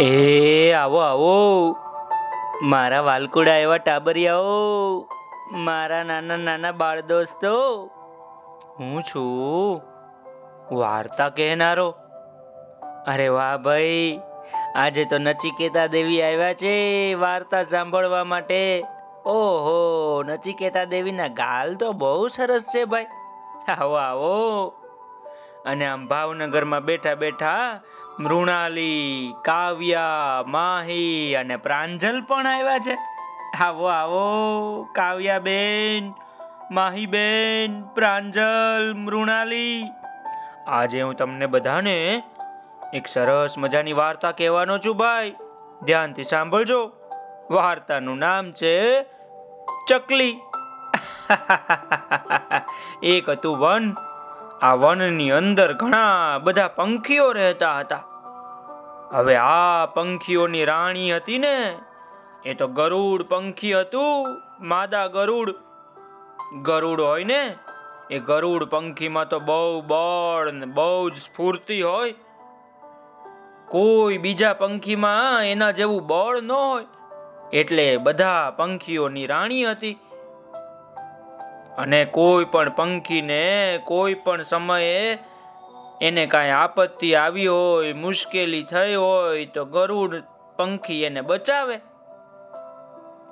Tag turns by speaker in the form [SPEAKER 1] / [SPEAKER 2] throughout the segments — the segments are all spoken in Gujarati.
[SPEAKER 1] એ, આવો આવો. મારા વાલકુડા એવા ટાબરિયાઓ. મારા નાના નાના બાળ દોસ્તો. હું છું. વાર્તા કહેનારો. અરે વાહ ભાઈ, આજે તો નચિકેતા દેવી આવ્યા છે વાર્તા સાંભળવા માટે. ઓહો, નચિકેતા દેવીના ગાલ તો બહુ સરસ છે ભાઈ. આવો આવો. અને આમ ભાવનગરમાં બેઠા બેઠા મૃણાલી, કાવ્યા, માહી અને પ્રાંજલ પણ આવ્યા છે. આવો આવો કાવ્યા બેન માહી બેન પ્રાંજલ, મૃણાલી. આજે હું તમને બધાને એક સરસ મજાની વાર્તા કહેવાનો છું ભાઈ. ધ્યાનથી સાંભળજો. વાર્તાનું નામ છે ચકલી. એક હતું વન. આ વનની અંદર ઘણા બધા પંખીઓ રહેતા હતા. હવે આ પંખીઓની રાણી હતી ને, એ તો ગરુડ પંખી હતું, માદા ગરુડ. ગરુડ હોય ને, એ ગરુડ પંખીમાં તો બહુ બળ બહુ જ સ્ફૂર્તિ હોય. કોઈ બીજા પંખીમાં એના જેવું બળ ન હોય. એટલે બધા પંખીઓની રાણી હતી. અને કોઈ પણ પંખીને કોઈ પણ સમયે એને કાંઈ આપત્તિ આવી હોય, મુશ્કેલી થઈ હોય, તો ગરુડ પંખી એને બચાવે.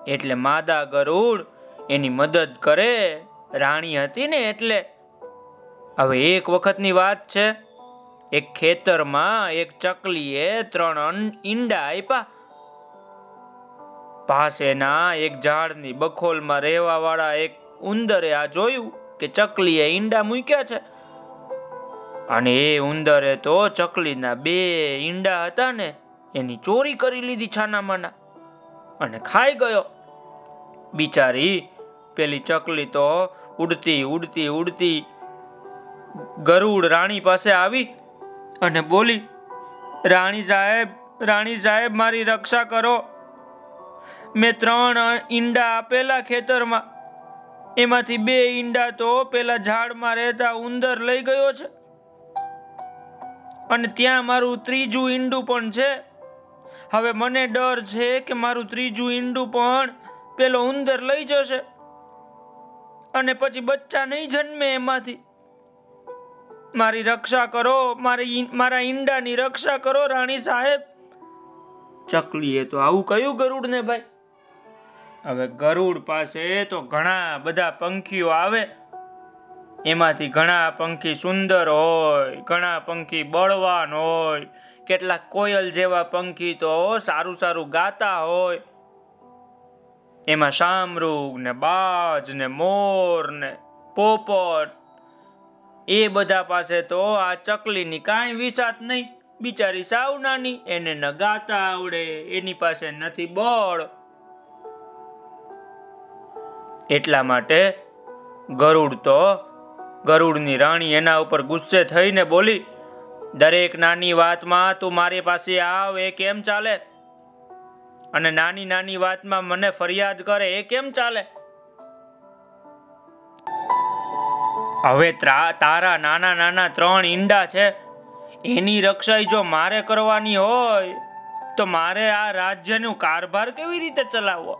[SPEAKER 1] એટલે માદા ગરુડ એની મદદ કરે, રાણી હતી ને એટલે. હવે એક વખતની વાત છે, એક ખેતરમાં એક ચકલીએ ત્રણ ઈંડા આપ્યા પાસેના એક ઝાડની બખોલમાં રહેવા વાળા એક ઉંદરે આ જોયું કે ચકલીએ ઈંડા મૂક્યા છે. અને એ ઉંદરે તો ચકલીના બે ઈંડા હતા ને એની ચોરી કરી લીધી છાનામાના. અને ખાઈ ગયો. બિચારી પેલી ચકલી તો ઉડતી ઉડતી ઉડતી ગરુડ રાણી પાસે આવી અને બોલી, રાણી સાહેબ રાણી સાહેબ, મારી રક્ષા કરો. મેં ત્રણ ઈંડા આપેલા ખેતરમાં. એમાંથી બે ઈંડા તો પેલા ઝાડમાં રહેતા ઉંદર લઈ ગયો છે. અને ત્યાં મારું ત્રીજું ઈંડું પણ છે. હવે મને ડર છે કે મારું ત્રીજું ઈંડું પણ પેલો ઉંદર લઈ જશે અને પછી બચ્ચા નહીં જન્મે એમાંથી. મારી રક્ષા કરો, મારી મારા ઈંડાની રક્ષા કરો, રાણી સાહેબ. ચકલીએ તો આવું કયું ગરુડને ભાઈ? હવે ગરુડ પાસે તો ઘણા બધા પંખીઓ આવે. એમાંથી ઘણા પંખી સુંદર હોય, ઘણા પંખી બળવાન હોય, કેટલાક કોયલ જેવા પંખી તો સારું સારું ગાતા હોય. એમાં શામરૂગ ને બાજ ને મોર ને પોપટ, એ બધા પાસે તો આ ચકલીની કાંઈ વિસાત નહીં. બિચારી સાવ નાની એને ન ગાતા આવડે, એની પાસે નથી બળ. એટલા માટે ગરુડ તો ગરુડની રાણી એના ઉપર ગુસ્સે થઈને બોલી, દરેક નાની વાતમાં તું મારી પાસે આવ, એ કેમ ચાલે? અને નાની નાની વાતમાં મને ફરિયાદ કરે, એ કેમ ચાલે? હવે તારા નાના નાના ત્રણ ઈંડા છે. એની રક્ષા જો મારે કરવાની હોય, તો મારે આ રાજ્યનું કારભાર કેવી રીતે ચલાવવો?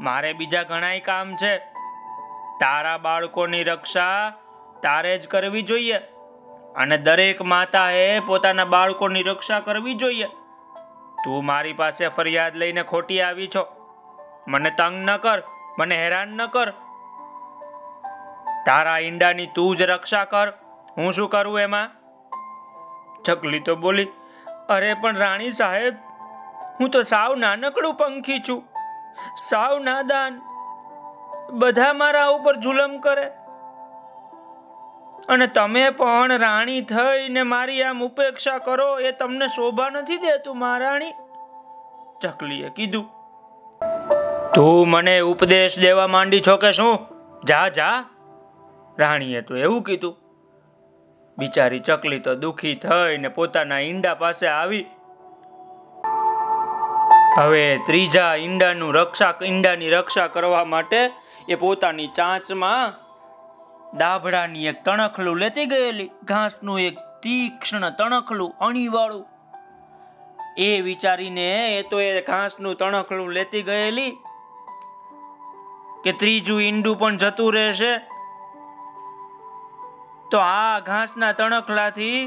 [SPEAKER 1] મારે બીજા ઘણાય કામ છે. તારા બાળકોની રક્ષા તારે જ કરવી જોઈએ. અને દરેક માતાએ પોતાના બાળકોની રક્ષા કરવી જોઈએ. તું મારી પાસે ફરિયાદ લઈને ખોટી આવી છો. મને તંગ ન કર, મને હેરાન ન કર. તારા ઈંડાની તું જ રક્ષા કર. હું શું કરું એમાં? ચકલી તો બોલી, અરે, પણ રાણી સાહેબ, હું તો સાવ નાનકડું પંખી છું. સાવ નાદાન. બધા મારા ઉપર જુલમ કરે. અને તમે પણ રાણી થઈને મારી આમ ઉપેક્ષા કરો, એ તમને શોભા નથી દેતું મહારાણી ચકલીએ કીધું. તું મને ઉપદેશ દેવા માંડી છો કે શું? જા જા. રાણીએ તો એવું કીધું. બિચારી ચકલી તો દુખી થઈને પોતાના ઈંડા પાસે આવી. હવે ત્રીજા ઈંડાનું રક્ષા, ઈંડાની રક્ષા કરવા માટે એ પોતાની ચાંચમાં દાભડાની એક તણખલું લેતી ગયેલી. ઘાસનું એક તીક્ષ્ણ તણખલું, અણીવાળું. એ વિચારીને એ તો એ ઘાસનું તણખલું લેતી ગયેલી કે ત્રીજું ઈંડું પણ જતું રહેશે. તો આ ઘાસના તણખલાથી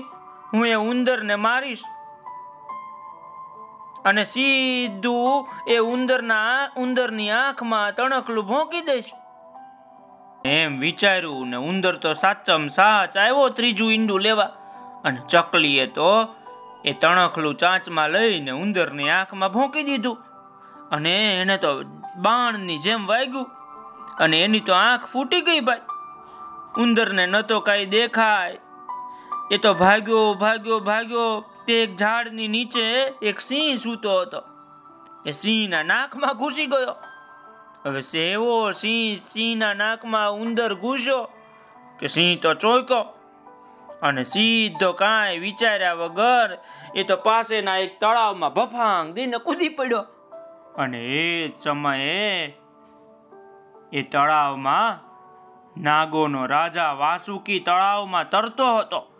[SPEAKER 1] હું એ ઉંદરને મારીશ. અને સીધું એ ઉંદરના, ઉંદરની આંખમાં તણકલું ભોંકી દઈશ. એમ વિચાર્યું ને ઉંદર તો સાચમ સાચ આવ્યો ત્રીજું ઈંડું લેવા. અને ચકલીએ તો એ તણખલું ચાંચમાં લઈને ઉંદરની આંખમાં ભોંકી દીધું. અને એને તો બાણની જેમ વાગ્યું. અને એની તો આંખ ફૂટી ગઈ ભાઈ. ઉંદરને ન તો કાંઈ દેખાય. એ તો ભાગ્યો ભાગ્યો ભાગ્યો. તે એક ઝાડની નીચે એક સિંહ સૂતો હતો. એ સિંહના નાકમાં ઘૂસી ગયો. હવે સેવો સિંહ સિંહના નાકમાં ઉંદર ઘૂસ્યો કે સિંહ તો ચોંક્યો અને સીધો કાંઈ વિચાર્યા વગર એ તો પાસેના એક તળાવમાં ભફાંગ દઈને કૂદી પડ્યો. અને એ જ સમયે એ તળાવમાં નાગોનો રાજા વાસુકી તળાવમાં તરતો હતો.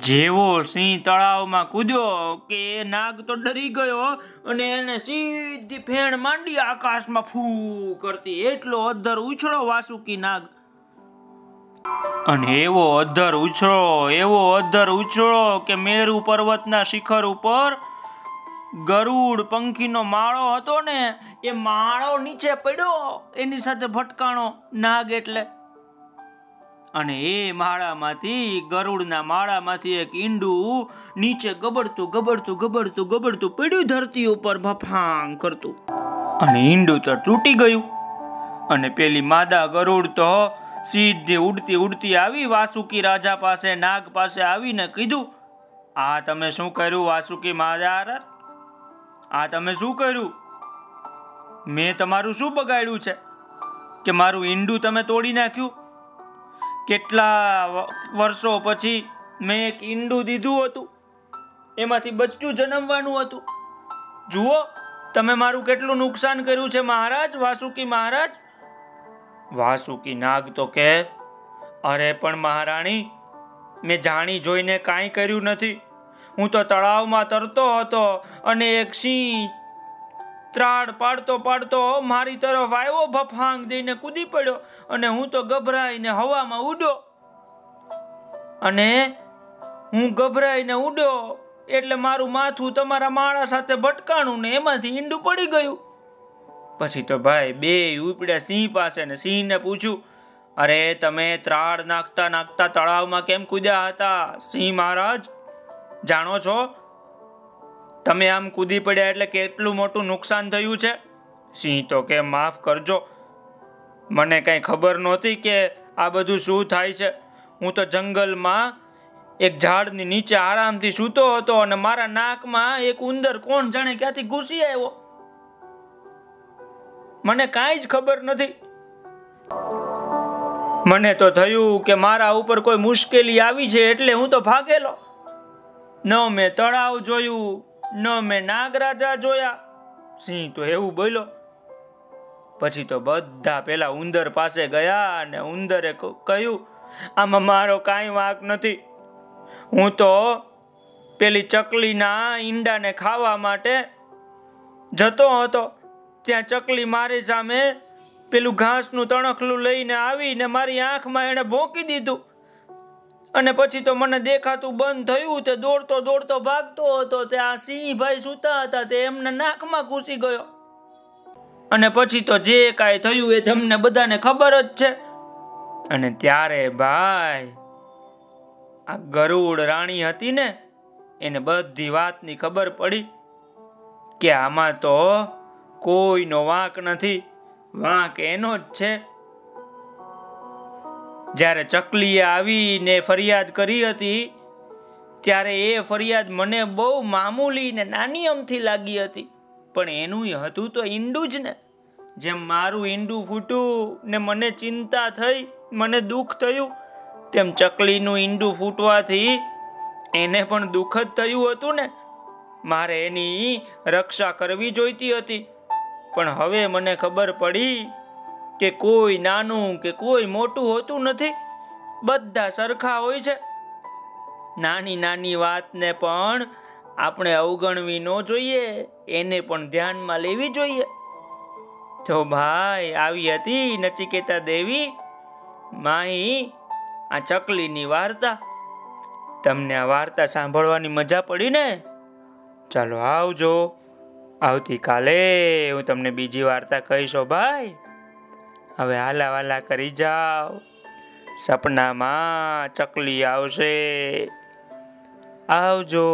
[SPEAKER 1] જેવો સિંહ તળાવમાં કૂદ્યો કે નાગ તો ડરી ગયો અને એને સીધી ફેણ માંડી આકાશમાં ફૂ કરતી એટલો અધર ઉછળો વાસુકી નાગ. અને એવો અધર ઉછળો, એવો અધર ઉછળો કે મેરુ પર્વતના શિખર ઉપર ગરુડ પંખીનો માળો હતો ને, એ માળો નીચે પડ્યો. એની સાથે ભટકાણો નાગ એટલે અને એ માળામાંથી, ગરુડના માળામાંથી એક ઈંડું નીચે ગબડતું ગબડતું ગબડતું ગબડતું પડ્યું ધરતી ઉપર ભફાંગ કરતું. અને ઈંડું તો તૂટી ગયું. અને પેલી માદા ગરુડ તો સીધી ઉડતી ઉડતી આવી વાસુકી રાજા પાસે, નાગ પાસે આવીને કીધું, આ તમે શું કર્યું વાસુકી માદા આ તમે શું કર્યું? મેં તમારું શું બગાડ્યું છે? કે મારું ઈંડું તમે તોડી નાખ્યું? કેટલા વર્ષો પછી મેં એક ઈંડું દીધું હતું. એમાંથી બચ્ચું જન્મવાનું હતું. જુઓ, તમે મારું કેટલું નુકસાન કર્યું છે મહારાજ? વાસુકી મહારાજ? વાસુકી નાગ તો કે, અરે પણ મહારાણી, મેં જાણી જોઈને કાંઈ કર્યું નથી. હું તો તળાવમાં તરતો હતો અને એક સિંહ ત્રાડ પાડતો પાડતો મારી તરફ આવ્યો, ભફાંગ દઈને કૂદી પડ્યો અને હું તો ગભરાઈને હવામાં ઉડ્યો. અને હું ગભરાઈને ઉડ્યો એટલે મારું માથું તમારા માળા સાથે ભટકાણું ને એમાંથી ઈંડું પડી ગયું. પછી તો ભાઈ બે ઉપડ્યા સિંહ પાસે ને સિંહને પૂછ્યું, અરે તમે ત્રાડ નાખતા નાખતા તળાવમાં કેમ કૂદ્યા હતા, સિંહ મહારાજ? જાણો છો તમે આમ કૂદી પડ્યા એટલે કેટલું મોટું નુકસાન થયું છે? સિંહ તો કે માફ કરજો. મને કઈ ખબર નહોતી કે આ બધું શું થાય છે. હું તો જંગલમાં એક ઝાડની નીચે આરામથી સૂતો હતો અને મારા નાકમાં એક ઉંદર કોણ જાણે ક્યાંથી ઘૂસી આવ્યો. મને કાંઈ જ ખબર નથી. મને તો થયું કે મારા ઉપર કોઈ મુશ્કેલી આવી છે એટલે હું તો ભાગેલો. ન મેં તળાવ જોયું ન મેં નાગરાજા જોયા. સિંહ તો એવું બોલ્યો. પછી તો બધા પેલા ઉંદર પાસે ગયા અને ઉંદરે કહ્યું, આમાં મારો કાંઈ વાંક નથી. હું તો પેલી ચકલીના ઈંડાને ખાવા માટે જતો હતો. ત્યાં ચકલી મારી સામે પેલું ઘાસનું તણખલું લઈને આવીને મારી આંખમાં એણે ભોંકી દીધું. અને પછી તો મને દેખાતું બંધ થયું તે દોડતો દોડતો ભાગતો હતો, તે આ સિંહ ભાઈ સૂતા હતા, તે એમને નાકમાં ઘૂસી ગયો. અને પછી તો જે કાંઈ થયું એ તમને બધાને ખબર જ છે. અને ત્યારે ભાઈ, આ ગરુડ રાણી હતી ને, એને બધી વાતની ખબર પડી કે આમાં તો કોઈનો વાંક નથી. વાંક એનો જ છે જ્યારે ચકલીએ આવીને ફરિયાદ કરી હતી, ત્યારે એ ફરિયાદ મને બહુ મામૂલી ને નાની અમથી લાગી હતી. પણ એનું હતું તો ઈંડું જ ને. જેમ મારું ઈંડું ફૂટ્યું ને મને ચિંતા થઈ, મને દુઃખ થયું, તેમ ચકલીનું ઈંડું ફૂટવાથી એને પણ દુઃખ જ થયું હતું ને. મારે એની રક્ષા કરવી જોઈતી હતી. પણ હવે મને ખબર પડી કે કોઈ નાનું કે કોઈ મોટું હોતું નથી. બધા સરખા હોય છે. નાની નાની વાતને પણ આપણે અવગણવી ન જોઈએ. એને પણ ધ્યાનમાં લેવી જોઈએ. તો ભાઈ આવી હતી નચિકેતા દેવી, માહી, આ ચકલીની વાર્તા. તમને આ વાર્તા સાંભળવાની મજા પડી ને? ચાલો આવજો. આવતીકાલે હું તમને બીજી વાર્તા કહીશો ભાઈ. હવે હાલા વાલા કરી જાઓ. સપનામાં ચકલી આવશે. આવજો.